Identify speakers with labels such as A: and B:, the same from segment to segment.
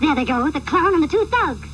A: There they go, the clown and the two thugs.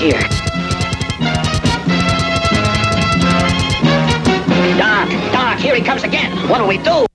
B: And I left this here.
C: Doc, Doc, here he comes again. What'll we do?